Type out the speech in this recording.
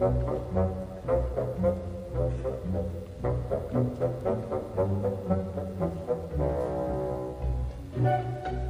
massa massa